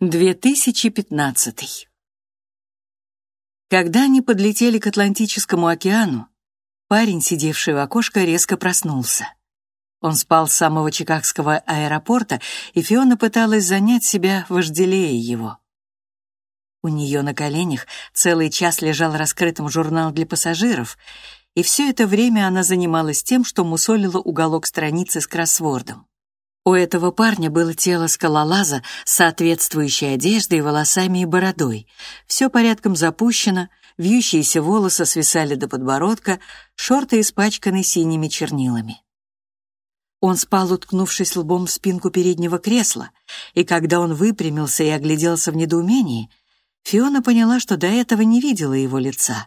2015. Когда они подлетели к Атлантическому океану, парень, сидевший в окошко, резко проснулся. Он спал с самого Чикагского аэропорта, и Фиона пыталась занять себя, вожделея его. У нее на коленях целый час лежал раскрытым журнал для пассажиров, и все это время она занималась тем, что мусолила уголок страницы с кроссвордом. У этого парня было тело скалолаза с соответствующей одеждой, волосами и бородой. Все порядком запущено, вьющиеся волосы свисали до подбородка, шорты испачканы синими чернилами. Он спал, уткнувшись лбом в спинку переднего кресла, и когда он выпрямился и огляделся в недоумении, Фиона поняла, что до этого не видела его лица.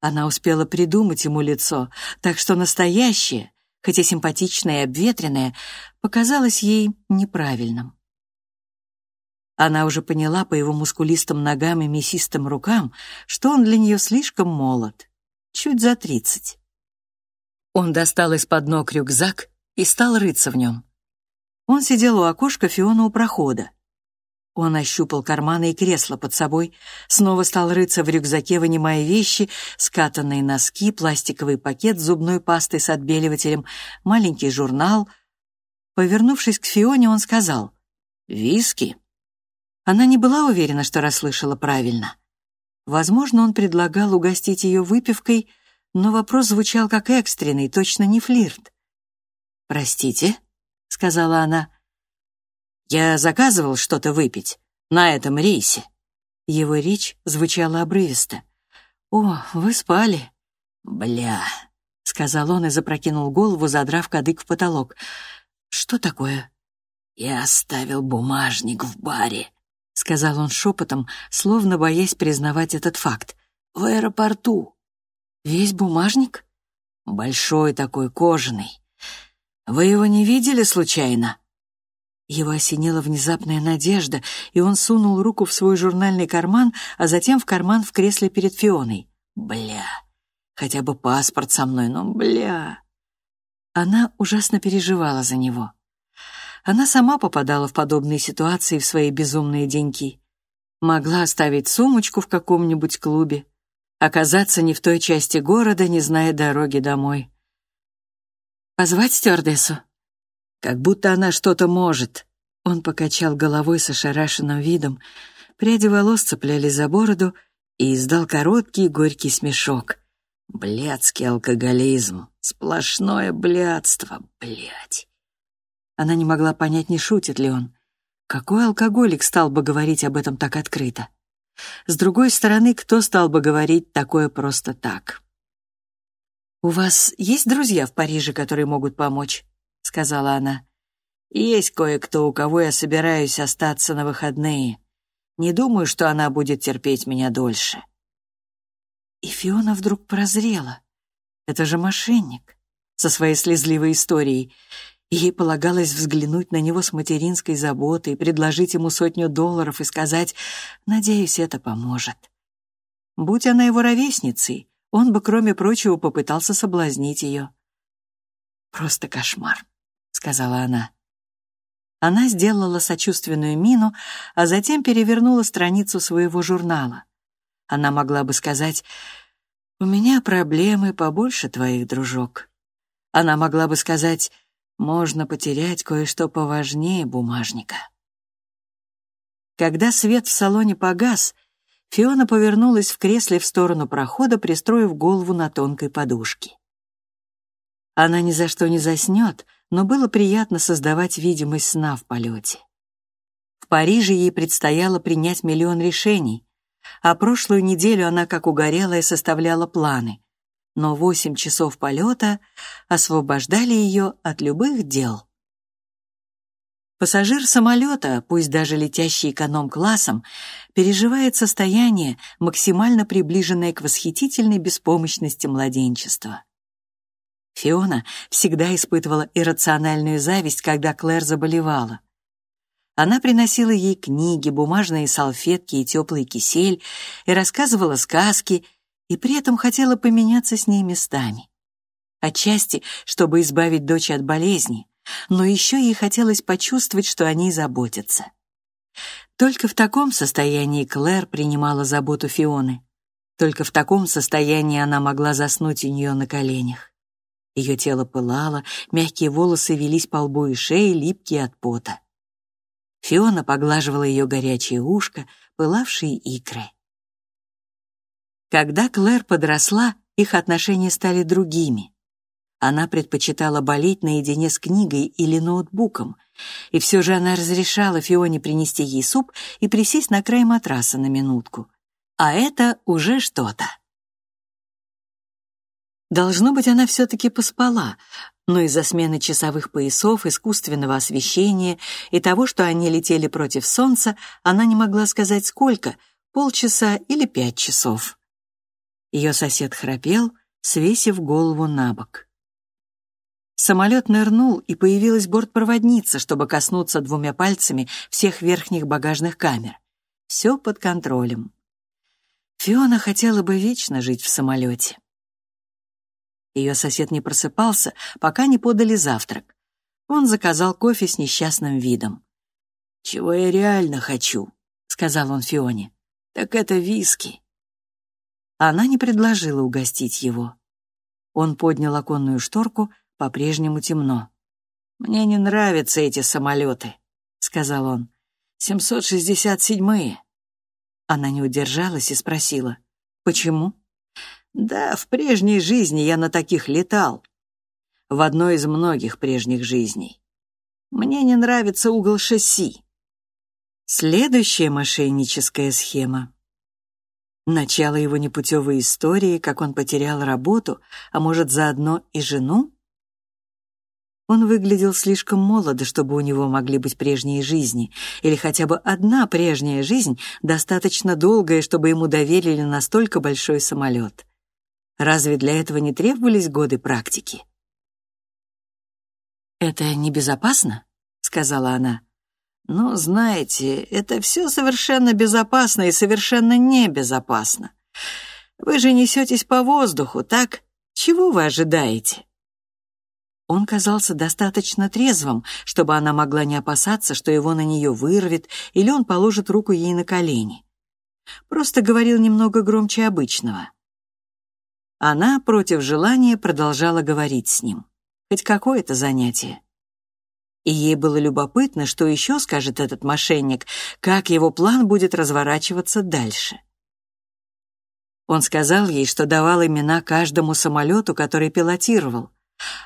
Она успела придумать ему лицо, так что настоящее, хотя симпатичное и обветренное, показалось ей неправильным. Она уже поняла по его мускулистым ногам и мясистым рукам, что он для нее слишком молод, чуть за тридцать. Он достал из-под ног рюкзак и стал рыться в нем. Он сидел у окошка Фиона у прохода. Он ощупал карманы и кресло под собой, снова стал рыться в рюкзаке, вынимая вещи, скатанные носки, пластиковый пакет с зубной пастой с отбеливателем, маленький журнал. Повернувшись к Фионе, он сказал «Виски». Она не была уверена, что расслышала правильно. Возможно, он предлагал угостить ее выпивкой, но вопрос звучал как экстренный, точно не флирт. «Простите», — сказала она, — я заказывал что-то выпить на этом рейсе». Его речь звучала обрывисто. «О, вы спали?» «Бля», — сказал он и запрокинул голову, задрав кадык в потолок. «Что такое?» «Я оставил бумажник в баре», — сказал он шепотом, словно боясь признавать этот факт. «В аэропорту». «Весь бумажник?» «Большой такой, кожаный. Вы его не видели случайно?» Его осенила внезапная надежда, и он сунул руку в свой журнальный карман, а затем в карман в кресле перед Фионой. «Бля! Хотя бы паспорт со мной, но бля!» Она ужасно переживала за него. Она сама попадала в подобные ситуации в свои безумные деньки. Могла оставить сумочку в каком-нибудь клубе, оказаться не в той части города, не зная дороги домой. «Позвать стюардессу?» Как будто она что-то может. Он покачал головой с ошарашенным видом. Пряди волос цеплялись за бороду и издал короткий горький смешок. Блядский алкоголизм. Сплошное блядство, блядь. Она не могла понять, не шутит ли он. Какой алкоголик стал бы говорить об этом так открыто? С другой стороны, кто стал бы говорить такое просто так? «У вас есть друзья в Париже, которые могут помочь?» — сказала она. «Есть кое-кто, у кого я собираюсь остаться на выходные. Не думаю, что она будет терпеть меня дольше». И Фиона вдруг прозрела. Это же мошенник со своей слезливой историей. Ей полагалось взглянуть на него с материнской заботой, предложить ему сотню долларов и сказать «Надеюсь, это поможет». Будь она его ровесницей, он бы, кроме прочего, попытался соблазнить ее. Просто кошмар сказала она. Она сделала сочувственную мину, а затем перевернула страницу своего журнала. Она могла бы сказать «У меня проблемы побольше твоих, дружок». Она могла бы сказать «Можно потерять кое-что поважнее бумажника». Когда свет в салоне погас, Фиона повернулась в кресле в сторону прохода, пристроив голову на тонкой подушке. Она ни за что не заснет — но было приятно создавать видимость сна в полете. В Париже ей предстояло принять миллион решений, а прошлую неделю она, как угорелая, составляла планы, но восемь часов полета освобождали ее от любых дел. Пассажир самолета, пусть даже летящий эконом-классом, переживает состояние, максимально приближенное к восхитительной беспомощности младенчества. Фиона всегда испытывала иррациональную зависть, когда Клэр заболевала. Она приносила ей книги, бумажные салфетки и теплый кисель, и рассказывала сказки, и при этом хотела поменяться с ней местами. Отчасти, чтобы избавить дочь от болезни, но еще ей хотелось почувствовать, что о ней заботятся. Только в таком состоянии Клэр принимала заботу Фионы. Только в таком состоянии она могла заснуть у нее на коленях. Ее тело пылало, мягкие волосы велись по лбу и шее, липкие от пота. Фиона поглаживала ее горячее ушко, пылавшие икры. Когда Клэр подросла, их отношения стали другими. Она предпочитала болеть наедине с книгой или ноутбуком, и все же она разрешала Фионе принести ей суп и присесть на край матраса на минутку. А это уже что-то. Должно быть, она все-таки поспала, но из-за смены часовых поясов, искусственного освещения и того, что они летели против солнца, она не могла сказать сколько — полчаса или пять часов. Ее сосед храпел, свесив голову на бок. Самолет нырнул, и появилась бортпроводница, чтобы коснуться двумя пальцами всех верхних багажных камер. Все под контролем. Фиона хотела бы вечно жить в самолете. Ее сосед не просыпался, пока не подали завтрак. Он заказал кофе с несчастным видом. «Чего я реально хочу», — сказал он Фионе, — «так это виски». Она не предложила угостить его. Он поднял оконную шторку по-прежнему темно. «Мне не нравятся эти самолеты», — сказал он. «Семьсот шестьдесят седьмые». Она не удержалась и спросила. «Почему?» «Да, в прежней жизни я на таких летал. В одной из многих прежних жизней. Мне не нравится угол шасси». Следующая мошенническая схема. Начало его непутевой истории, как он потерял работу, а может, заодно и жену? Он выглядел слишком молодо, чтобы у него могли быть прежние жизни, или хотя бы одна прежняя жизнь, достаточно долгая, чтобы ему доверили настолько большой самолет. Разве для этого не требовались годы практики? «Это небезопасно?» — сказала она. «Ну, знаете, это все совершенно безопасно и совершенно небезопасно. Вы же несетесь по воздуху, так? Чего вы ожидаете?» Он казался достаточно трезвым, чтобы она могла не опасаться, что его на нее вырвет или он положит руку ей на колени. Просто говорил немного громче обычного. Она против желания продолжала говорить с ним. Хоть какое-то занятие. И ей было любопытно, что еще скажет этот мошенник, как его план будет разворачиваться дальше. Он сказал ей, что давал имена каждому самолету, который пилотировал,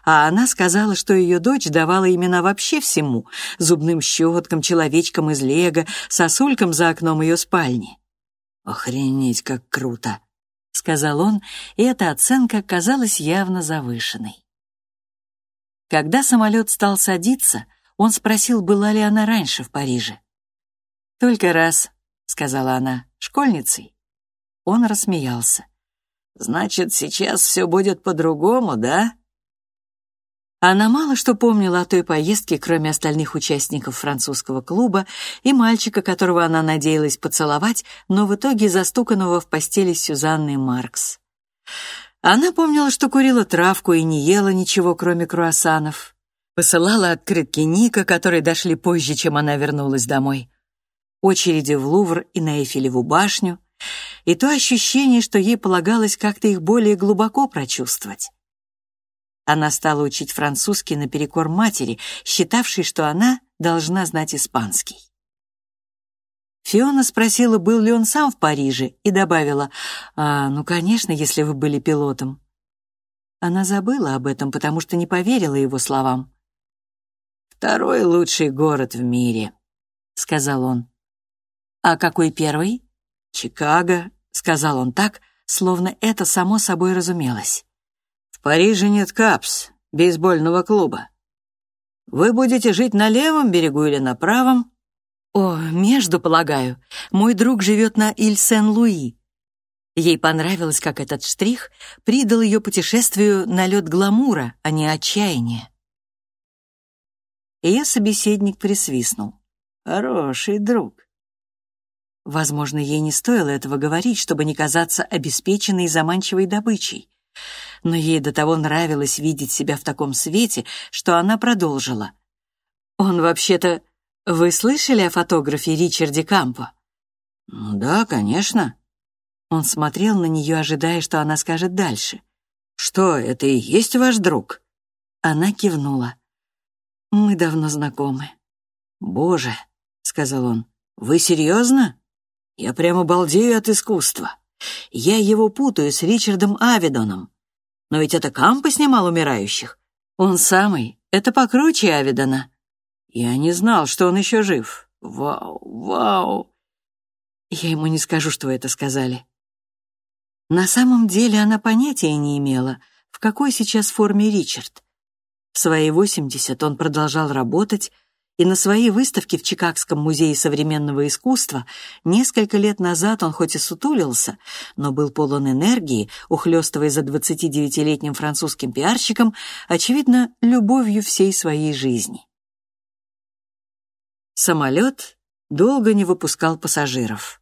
а она сказала, что ее дочь давала имена вообще всему — зубным щеткам, человечкам из лего, сосулькам за окном ее спальни. «Охренеть, как круто!» — сказал он, и эта оценка казалась явно завышенной. Когда самолет стал садиться, он спросил, была ли она раньше в Париже. «Только раз», — сказала она, — «школьницей». Он рассмеялся. «Значит, сейчас все будет по-другому, да?» Она мало что помнила о той поездке, кроме остальных участников французского клуба и мальчика, которого она надеялась поцеловать, но в итоге застуканного в постели с Сюзанной Маркс. Она помнила, что курила травку и не ела ничего, кроме круассанов. Посылала открытки Ника, которые дошли позже, чем она вернулась домой. Очереди в Лувр и на Эйфелеву башню. И то ощущение, что ей полагалось как-то их более глубоко прочувствовать. Она стала учить французский наперекор матери, считавшей, что она должна знать испанский. Фиона спросила, был ли он сам в Париже, и добавила, «А, ну, конечно, если вы были пилотом». Она забыла об этом, потому что не поверила его словам. «Второй лучший город в мире», — сказал он. «А какой первый?» «Чикаго», — сказал он так, словно это само собой разумелось. Париже нет КАПС, бейсбольного клуба. Вы будете жить на левом берегу или на правом? О, между, полагаю. Мой друг живет на Иль-Сен-Луи. Ей понравилось, как этот штрих придал ее путешествию налет гламура, а не отчаяния. Ее собеседник присвистнул. «Хороший друг». Возможно, ей не стоило этого говорить, чтобы не казаться обеспеченной и заманчивой добычей но ей до того нравилось видеть себя в таком свете, что она продолжила. «Он вообще-то Вы слышали о фотографе Ричарде Кампо? Ну да, конечно. Он смотрел на нее, ожидая, что она скажет дальше. Что, это и есть ваш друг? Она кивнула. Мы давно знакомы. Боже, сказал он, вы серьезно? Я прямо балдею от искусства. Я его путаю с Ричардом Авидоном. Но ведь это Кампо снимал умирающих. Он самый. Это покруче Авидона. Я не знал, что он еще жив. Вау, вау. Я ему не скажу, что вы это сказали. На самом деле она понятия не имела, в какой сейчас форме Ричард. В свои 80 он продолжал работать, и на своей выставке в Чикагском музее современного искусства несколько лет назад он хоть и сутулился, но был полон энергии, ухлёстывая за 29-летним французским пиарщиком, очевидно, любовью всей своей жизни. Самолет долго не выпускал пассажиров.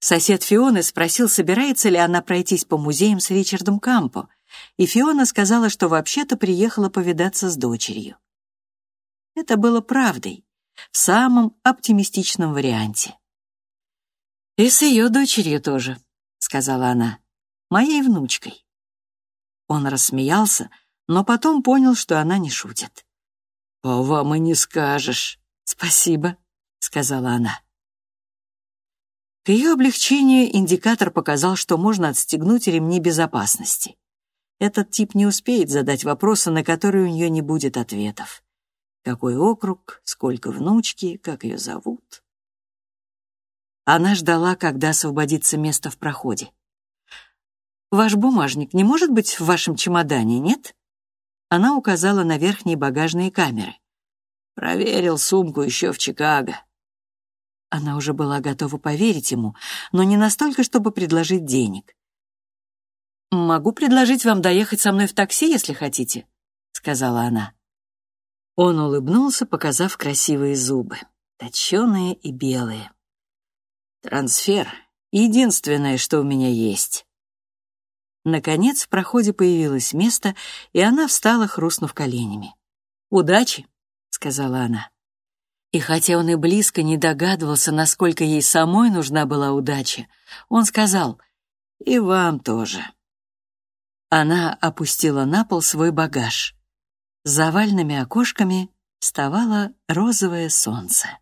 Сосед Фионы спросил, собирается ли она пройтись по музеям с Ричардом Кампо, и Фиона сказала, что вообще-то приехала повидаться с дочерью. Это было правдой, в самом оптимистичном варианте. «И с ее дочерью тоже», — сказала она, — «моей внучкой». Он рассмеялся, но потом понял, что она не шутит. «По вам и не скажешь», «Спасибо», — сказала она. К ее облегчению индикатор показал, что можно отстегнуть ремни безопасности. Этот тип не успеет задать вопросы, на которые у нее не будет ответов. Какой округ, сколько внучки, как ее зовут. Она ждала, когда освободится место в проходе. «Ваш бумажник не может быть в вашем чемодане, нет?» Она указала на верхние багажные камеры. Проверил сумку еще в Чикаго. Она уже была готова поверить ему, но не настолько, чтобы предложить денег. «Могу предложить вам доехать со мной в такси, если хотите», — сказала она. Он улыбнулся, показав красивые зубы, точеные и белые. «Трансфер — единственное, что у меня есть». Наконец в проходе появилось место, и она встала, хрустнув коленями. «Удачи!» — сказала она. И хотя он и близко не догадывался, насколько ей самой нужна была удача, он сказал «И вам тоже». Она опустила на пол свой багаж. За овальными окошками вставало розовое солнце.